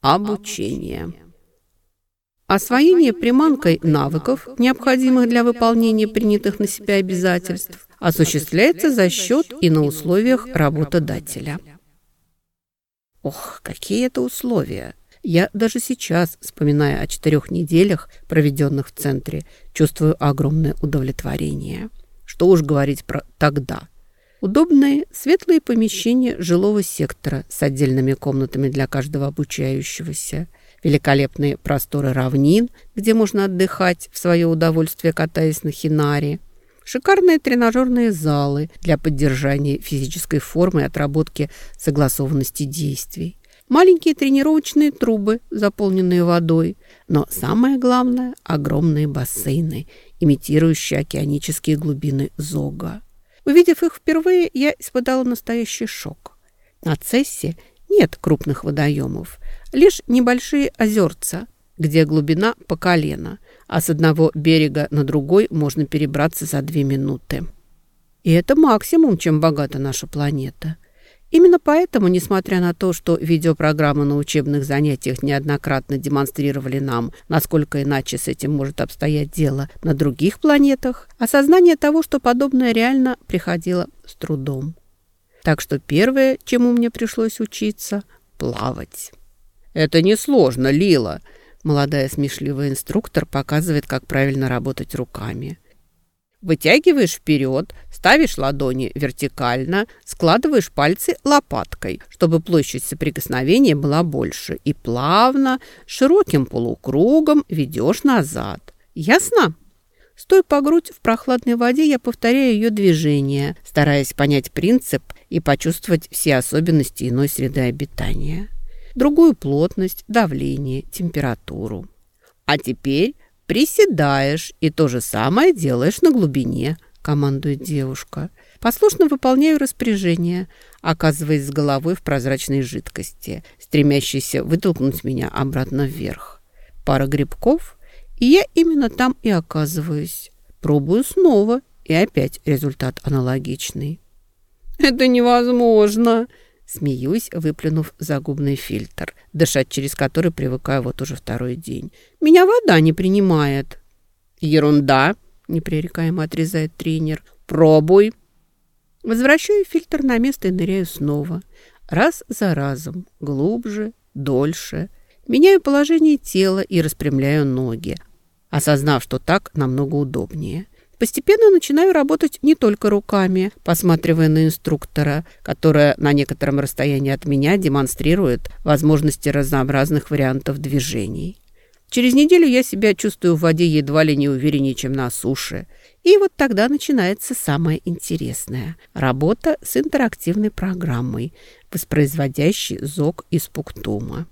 Обучение. Освоение приманкой навыков, необходимых для выполнения принятых на себя обязательств, осуществляется за счет и на условиях работодателя. Ох, какие это условия! Я даже сейчас, вспоминая о четырех неделях, проведенных в центре, чувствую огромное удовлетворение. Что уж говорить про тогда. Удобные светлые помещения жилого сектора с отдельными комнатами для каждого обучающегося – великолепные просторы равнин, где можно отдыхать в свое удовольствие, катаясь на хинаре, шикарные тренажерные залы для поддержания физической формы и отработки согласованности действий, маленькие тренировочные трубы, заполненные водой, но самое главное – огромные бассейны, имитирующие океанические глубины Зога. Увидев их впервые, я испытала настоящий шок. На Цессе нет крупных водоемов, лишь небольшие озерца, где глубина по колено, а с одного берега на другой можно перебраться за две минуты. И это максимум, чем богата наша планета. Именно поэтому, несмотря на то, что видеопрограммы на учебных занятиях неоднократно демонстрировали нам, насколько иначе с этим может обстоять дело на других планетах, осознание того, что подобное реально приходило с трудом. Так что первое, чему мне пришлось учиться – плавать. «Это несложно, Лила!» Молодая смешливая инструктор показывает, как правильно работать руками. Вытягиваешь вперед, ставишь ладони вертикально, складываешь пальцы лопаткой, чтобы площадь соприкосновения была больше, и плавно, широким полукругом ведешь назад. Ясно? Стоя по грудь в прохладной воде, я повторяю ее движение, стараясь понять принцип и почувствовать все особенности иной среды обитания другую плотность, давление, температуру. А теперь приседаешь и то же самое делаешь на глубине, командует девушка. Послушно выполняю распоряжение, оказываясь с головой в прозрачной жидкости, стремящейся вытолкнуть меня обратно вверх. Пара грибков, и я именно там и оказываюсь. Пробую снова, и опять результат аналогичный. «Это невозможно!» Смеюсь, выплюнув загубный фильтр, дышать через который привыкаю вот уже второй день. «Меня вода не принимает». «Ерунда!» – непререкаемо отрезает тренер. «Пробуй!» Возвращаю фильтр на место и ныряю снова. Раз за разом, глубже, дольше. Меняю положение тела и распрямляю ноги, осознав, что так намного удобнее. Постепенно начинаю работать не только руками, посматривая на инструктора, которая на некотором расстоянии от меня демонстрирует возможности разнообразных вариантов движений. Через неделю я себя чувствую в воде едва ли не увереннее, чем на суше. И вот тогда начинается самое интересное – работа с интерактивной программой, воспроизводящей зог из пуктума.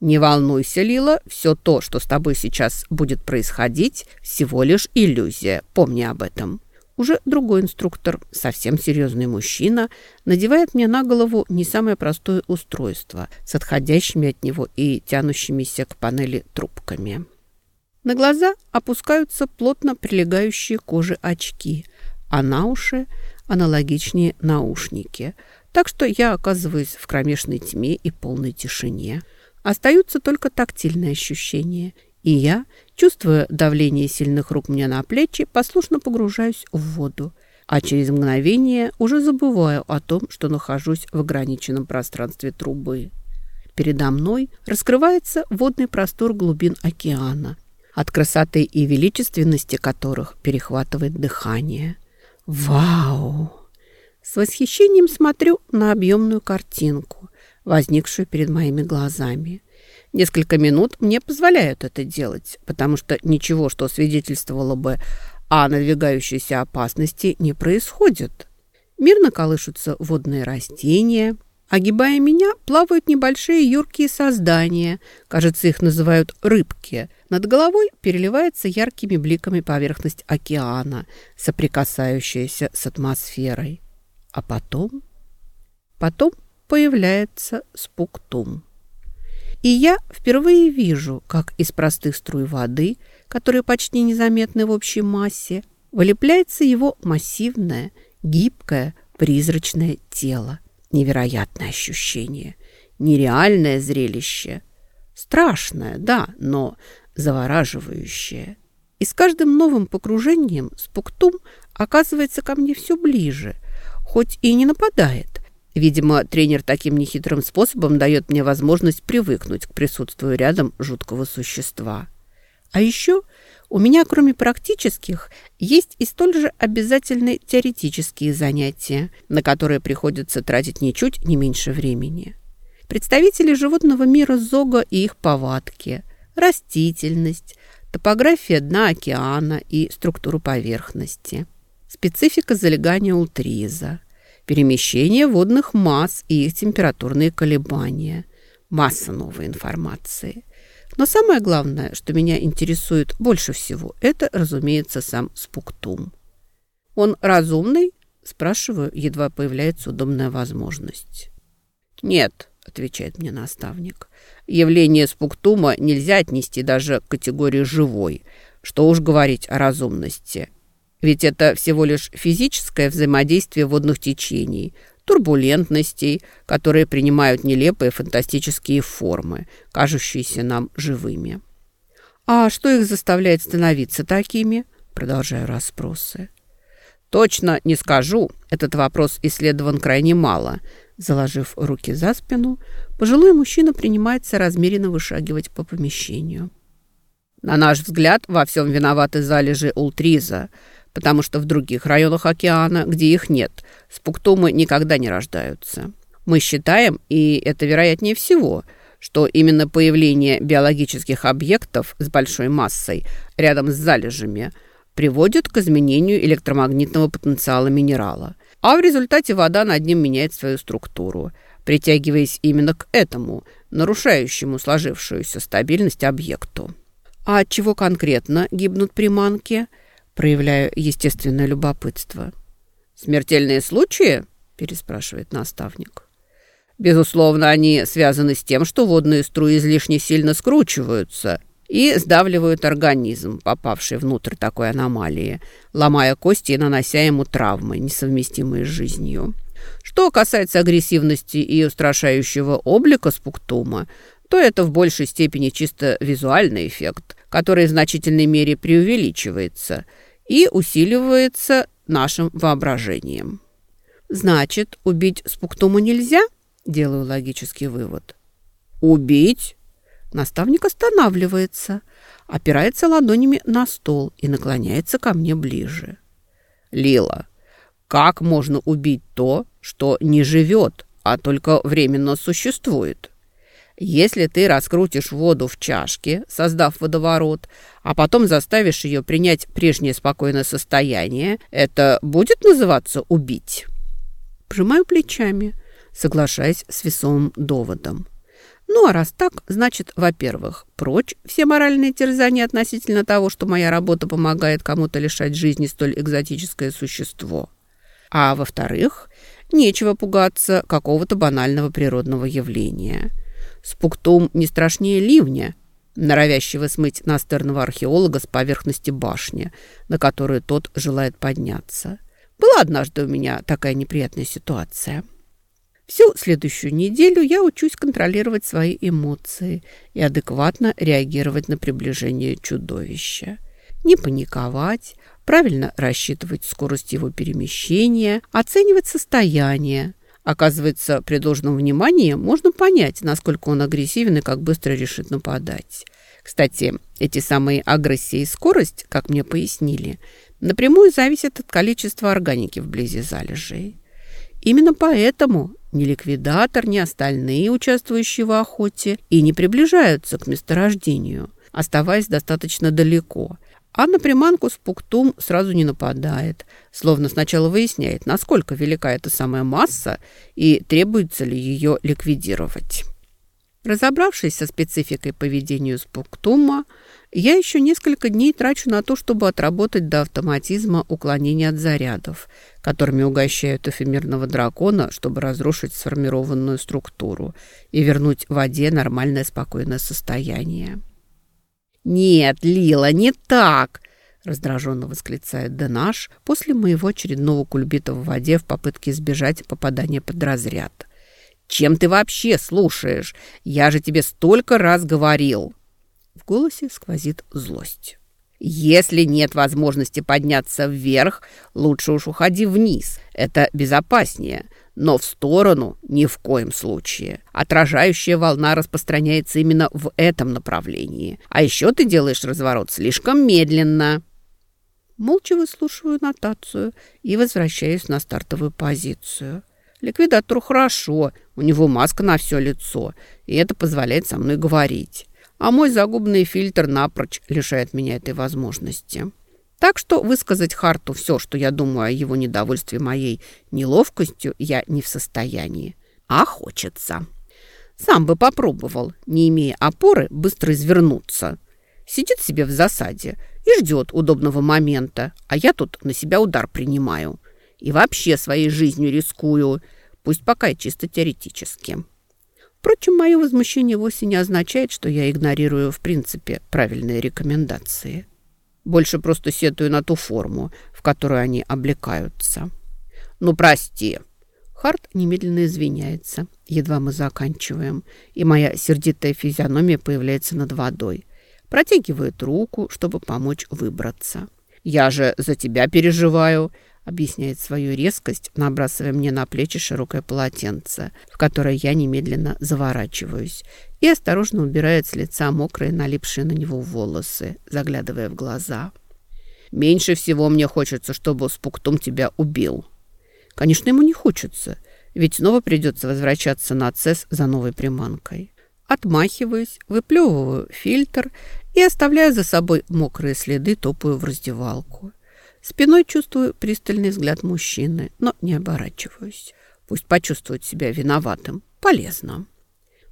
«Не волнуйся, Лила, все то, что с тобой сейчас будет происходить, всего лишь иллюзия. Помни об этом». Уже другой инструктор, совсем серьезный мужчина, надевает мне на голову не самое простое устройство с отходящими от него и тянущимися к панели трубками. На глаза опускаются плотно прилегающие кожи очки, а на уши аналогичнее наушники. Так что я оказываюсь в кромешной тьме и полной тишине – Остаются только тактильные ощущения, и я, чувствуя давление сильных рук мне на плечи, послушно погружаюсь в воду, а через мгновение уже забываю о том, что нахожусь в ограниченном пространстве трубы. Передо мной раскрывается водный простор глубин океана, от красоты и величественности которых перехватывает дыхание. Вау! С восхищением смотрю на объемную картинку, возникшую перед моими глазами. Несколько минут мне позволяют это делать, потому что ничего, что свидетельствовало бы о надвигающейся опасности, не происходит. Мирно колышутся водные растения. Огибая меня, плавают небольшие юркие создания. Кажется, их называют рыбки. Над головой переливается яркими бликами поверхность океана, соприкасающаяся с атмосферой. А потом... Потом появляется спуктум. И я впервые вижу, как из простых струй воды, которые почти незаметны в общей массе, вылепляется его массивное, гибкое, призрачное тело. Невероятное ощущение. нереальное зрелище. Страшное, да, но завораживающее. И с каждым новым покружением Спуктум оказывается ко мне все ближе, хоть и не нападает. Видимо, тренер таким нехитрым способом дает мне возможность привыкнуть к присутствию рядом жуткого существа. А еще у меня, кроме практических, есть и столь же обязательные теоретические занятия, на которые приходится тратить ничуть не меньше времени. Представители животного мира Зога и их повадки, растительность, топография дна океана и структуру поверхности, специфика залегания ультриза, перемещение водных масс и их температурные колебания, масса новой информации. Но самое главное, что меня интересует больше всего, это, разумеется, сам Спуктум. «Он разумный?» – спрашиваю, едва появляется удобная возможность. «Нет», – отвечает мне наставник. «Явление Спуктума нельзя отнести даже к категории «живой», что уж говорить о разумности. Ведь это всего лишь физическое взаимодействие водных течений, турбулентностей, которые принимают нелепые фантастические формы, кажущиеся нам живыми. «А что их заставляет становиться такими?» Продолжаю расспросы. «Точно не скажу. Этот вопрос исследован крайне мало». Заложив руки за спину, пожилой мужчина принимается размеренно вышагивать по помещению. На наш взгляд, во всем виноваты залежи ультриза – потому что в других районах океана, где их нет, спуктумы никогда не рождаются. Мы считаем, и это вероятнее всего, что именно появление биологических объектов с большой массой рядом с залежами приводит к изменению электромагнитного потенциала минерала, а в результате вода над ним меняет свою структуру, притягиваясь именно к этому, нарушающему сложившуюся стабильность объекту. А от чего конкретно гибнут приманки – проявляю естественное любопытство. «Смертельные случаи?» – переспрашивает наставник. «Безусловно, они связаны с тем, что водные струи излишне сильно скручиваются и сдавливают организм, попавший внутрь такой аномалии, ломая кости и нанося ему травмы, несовместимые с жизнью. Что касается агрессивности и устрашающего облика спуктума, то это в большей степени чисто визуальный эффект, который в значительной мере преувеличивается – и усиливается нашим воображением. Значит, убить Спуктума нельзя? Делаю логический вывод. Убить? Наставник останавливается, опирается ладонями на стол и наклоняется ко мне ближе. Лила, как можно убить то, что не живет, а только временно существует? Если ты раскрутишь воду в чашке, создав водоворот, а потом заставишь ее принять прежнее спокойное состояние, это будет называться «убить»?» Пожимаю плечами, соглашаясь с весомым доводом. Ну, а раз так, значит, во-первых, прочь все моральные терзания относительно того, что моя работа помогает кому-то лишать жизни столь экзотическое существо. А во-вторых, нечего пугаться какого-то банального природного явления – Спуктум не страшнее ливня, норовящего смыть настырного археолога с поверхности башни, на которую тот желает подняться. Была однажды у меня такая неприятная ситуация. Всю следующую неделю я учусь контролировать свои эмоции и адекватно реагировать на приближение чудовища. Не паниковать, правильно рассчитывать скорость его перемещения, оценивать состояние, Оказывается, при должном внимании можно понять, насколько он агрессивен и как быстро решит нападать. Кстати, эти самые агрессия и скорость, как мне пояснили, напрямую зависят от количества органики вблизи залежей. Именно поэтому ни ликвидатор, ни остальные, участвующие в охоте, и не приближаются к месторождению, оставаясь достаточно далеко – а на приманку спуктум сразу не нападает, словно сначала выясняет, насколько велика эта самая масса и требуется ли ее ликвидировать. Разобравшись со спецификой поведения спуктума, я еще несколько дней трачу на то, чтобы отработать до автоматизма уклонение от зарядов, которыми угощают эфемерного дракона, чтобы разрушить сформированную структуру и вернуть воде нормальное спокойное состояние. «Нет, Лила, не так!» раздраженно восклицает Денаш после моего очередного кульбита в воде в попытке избежать попадания под разряд. Чем ты вообще слушаешь? Я же тебе столько раз говорил!» В голосе сквозит злость. «Если нет возможности подняться вверх, лучше уж уходи вниз. Это безопаснее. Но в сторону ни в коем случае. Отражающая волна распространяется именно в этом направлении. А еще ты делаешь разворот слишком медленно». Молча выслушиваю нотацию и возвращаюсь на стартовую позицию. Ликвидатору хорошо, у него маска на все лицо, и это позволяет со мной говорить. А мой загубный фильтр напрочь лишает меня этой возможности. Так что высказать Харту все, что я думаю о его недовольстве моей неловкостью, я не в состоянии. А хочется. Сам бы попробовал, не имея опоры, быстро извернуться. Сидит себе в засаде и ждет удобного момента, а я тут на себя удар принимаю. И вообще своей жизнью рискую, пусть пока и чисто теоретически. Впрочем, мое возмущение вовсе не означает, что я игнорирую в принципе правильные рекомендации. Больше просто сетую на ту форму, в которую они облекаются. «Ну, прости!» Харт немедленно извиняется. Едва мы заканчиваем, и моя сердитая физиономия появляется над водой. Протягивает руку, чтобы помочь выбраться. «Я же за тебя переживаю!» Объясняет свою резкость, набрасывая мне на плечи широкое полотенце, в которое я немедленно заворачиваюсь, и осторожно убирает с лица мокрые, налипшие на него волосы, заглядывая в глаза. «Меньше всего мне хочется, чтобы Спуктум тебя убил». Конечно, ему не хочется, ведь снова придется возвращаться на ЦЕС за новой приманкой. Отмахиваюсь, выплевываю фильтр и, оставляя за собой мокрые следы, топаю в раздевалку. Спиной чувствую пристальный взгляд мужчины, но не оборачиваюсь. Пусть почувствует себя виноватым. Полезно.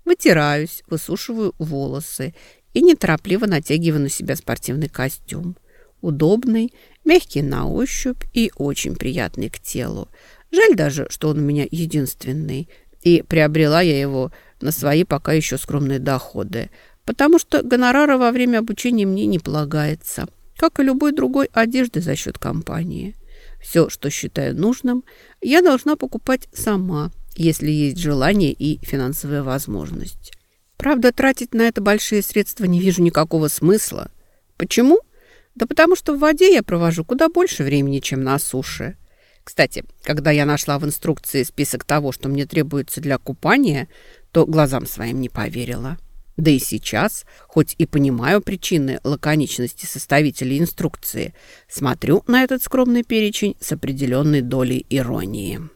Вытираюсь, высушиваю волосы и неторопливо натягиваю на себя спортивный костюм. Удобный, мягкий на ощупь и очень приятный к телу. Жаль даже, что он у меня единственный, и приобрела я его на свои пока еще скромные доходы, потому что гонорара во время обучения мне не полагается, как и любой другой одежды за счет компании. Все, что считаю нужным, я должна покупать сама, если есть желание и финансовая возможность. Правда, тратить на это большие средства не вижу никакого смысла. Почему? Да потому что в воде я провожу куда больше времени, чем на суше. Кстати, когда я нашла в инструкции список того, что мне требуется для купания, то глазам своим не поверила. Да и сейчас, хоть и понимаю причины лаконичности составителей инструкции, смотрю на этот скромный перечень с определенной долей иронии.